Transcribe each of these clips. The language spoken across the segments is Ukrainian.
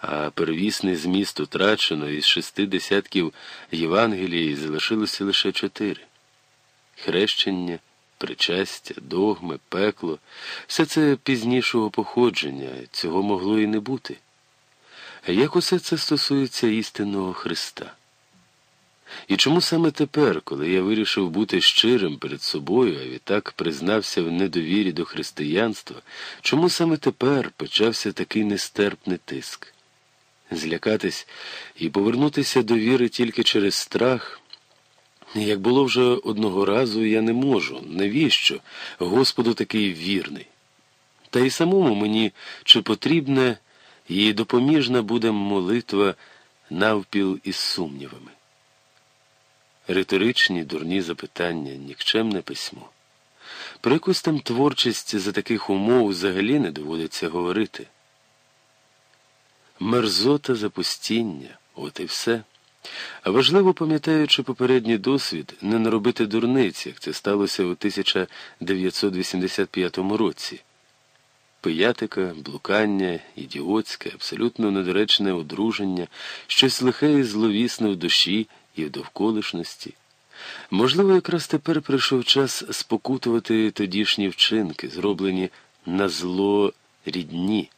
а первісний зміст утрачено із шести десятків Євангелії залишилося лише чотири хрещення, причастя, догми, пекло, все це пізнішого походження, цього могло і не бути. Як усе це стосується істинного Христа? І чому саме тепер, коли я вирішив бути щирим перед собою, а відтак признався в недовірі до християнства, чому саме тепер почався такий нестерпний тиск? Злякатись і повернутися до віри тільки через страх? Як було вже одного разу, я не можу. Навіщо? Господу такий вірний. Та й самому мені чи потрібна і допоміжна буде молитва навпіл із сумнівами. Риторичні дурні запитання, нікчемне письмо. Про якусь там творчість за таких умов взагалі не доводиться говорити. Мерзота запустіння, от і все. Важливо, пам'ятаючи попередній досвід, не наробити дурниць, як це сталося у 1985 році. Пиятика, блукання, ідіотське, абсолютно недоречне одруження, щось лихе і зловісне в душі і в довколишності. Можливо, якраз тепер прийшов час спокутувати тодішні вчинки, зроблені на зло рідні,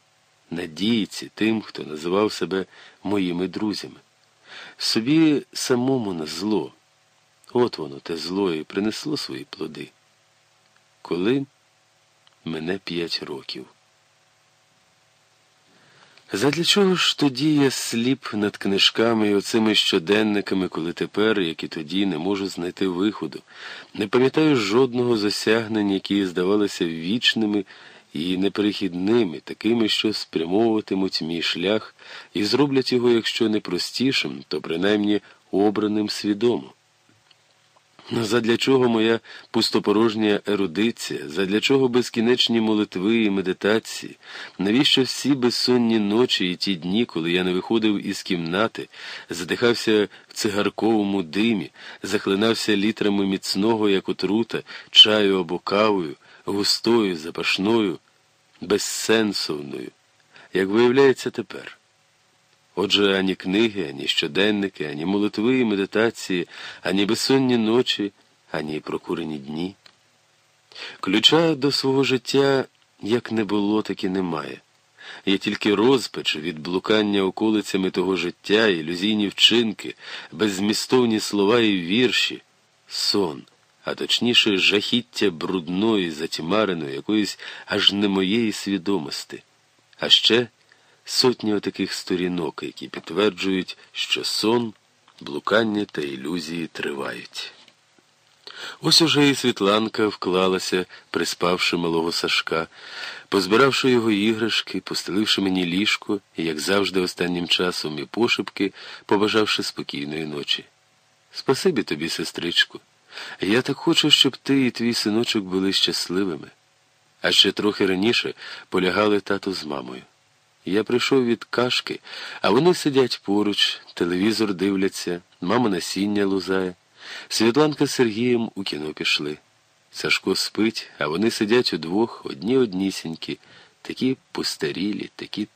надійці тим, хто називав себе моїми друзями. Собі самому на зло. От воно те зло і принесло свої плоди. Коли мене п'ять років. Задля чого ж тоді я сліп над книжками і оцими щоденниками, коли тепер, як і тоді, не можу знайти виходу, не пам'ятаю жодного засягнення, які здавалися вічними і неперехідними, такими, що спрямовуватимуть мій шлях і зроблять його, якщо не простішим, то принаймні обраним свідомо. Ну, задля чого моя пустопорожня ерудиція, задля чого безкінечні молитви і медитації, навіщо всі безсонні ночі і ті дні, коли я не виходив із кімнати, задихався в цигарковому димі, захлинався літрами міцного, як отрута, чаю або кавою, густою, запашною, безсенсовною, як виявляється тепер. Отже, ані книги, ані щоденники, ані молитви і медитації, ані безсонні ночі, ані прокурені дні. Ключа до свого життя як не було, так і немає. Є тільки розпач від блукання околицями того життя, ілюзійні вчинки, беззмістовні слова і вірші, сон, а точніше, жахіття брудної, затьмареної, якоїсь аж не моєї свідомості. А ще сотні отаких сторінок, які підтверджують, що сон, блукання та ілюзії тривають. Ось уже і Світланка вклалася, приспавши малого Сашка, позбиравши його іграшки, постеливши мені ліжко і, як завжди, останнім часом і пошепки, побажавши спокійної ночі. Спасибі тобі, сестричку. Я так хочу, щоб ти і твій синочок були щасливими. А ще трохи раніше полягали тато з мамою. Я прийшов від кашки, а вони сидять поруч, телевізор дивляться, мама насіння лузає. Світланка з Сергієм у кіно пішли. Сашко спить, а вони сидять удвох, одні однісінькі, такі постарілі, такі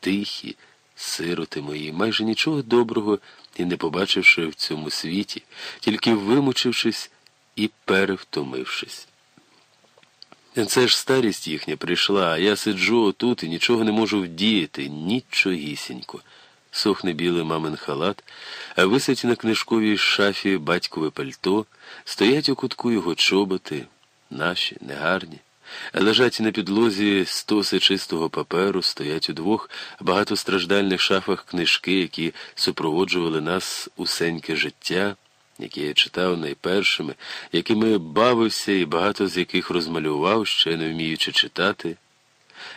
тихі, сироти мої, майже нічого доброго і не побачивши в цьому світі, тільки вимучившись і перевтомившись. Це ж старість їхня прийшла, а я сиджу отут і нічого не можу вдіяти, нічогісінько. Сохне білий мамин халат, а висить на книжковій шафі батькове пальто, стоять у кутку його чоботи, наші, негарні. Лежать на підлозі стоси чистого паперу, стоять у двох багатостраждальних шафах книжки, які супроводжували нас усеньке життя які я читав найпершими, якими бавився і багато з яких розмалював, ще не вміючи читати.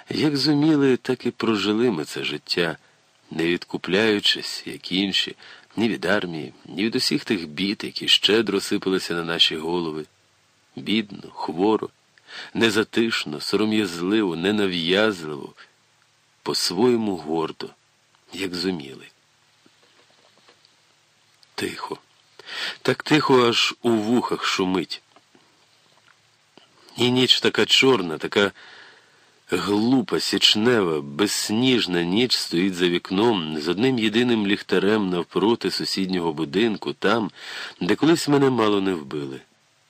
Як зуміли, так і прожили ми це життя, не відкупляючись, як інші, ні від армії, ні від усіх тих бід, які щедро сипалися на наші голови. Бідно, хворо, незатишно, сором'язливо, ненав'язливо, по-своєму гордо, як зуміли. Тихо. Так тихо аж у вухах шумить. І ніч така чорна, така Глупа, січнева, безсніжна ніч стоїть за вікном з одним єдиним ліхтарем навпроти сусіднього будинку, там, де колись мене мало не вбили.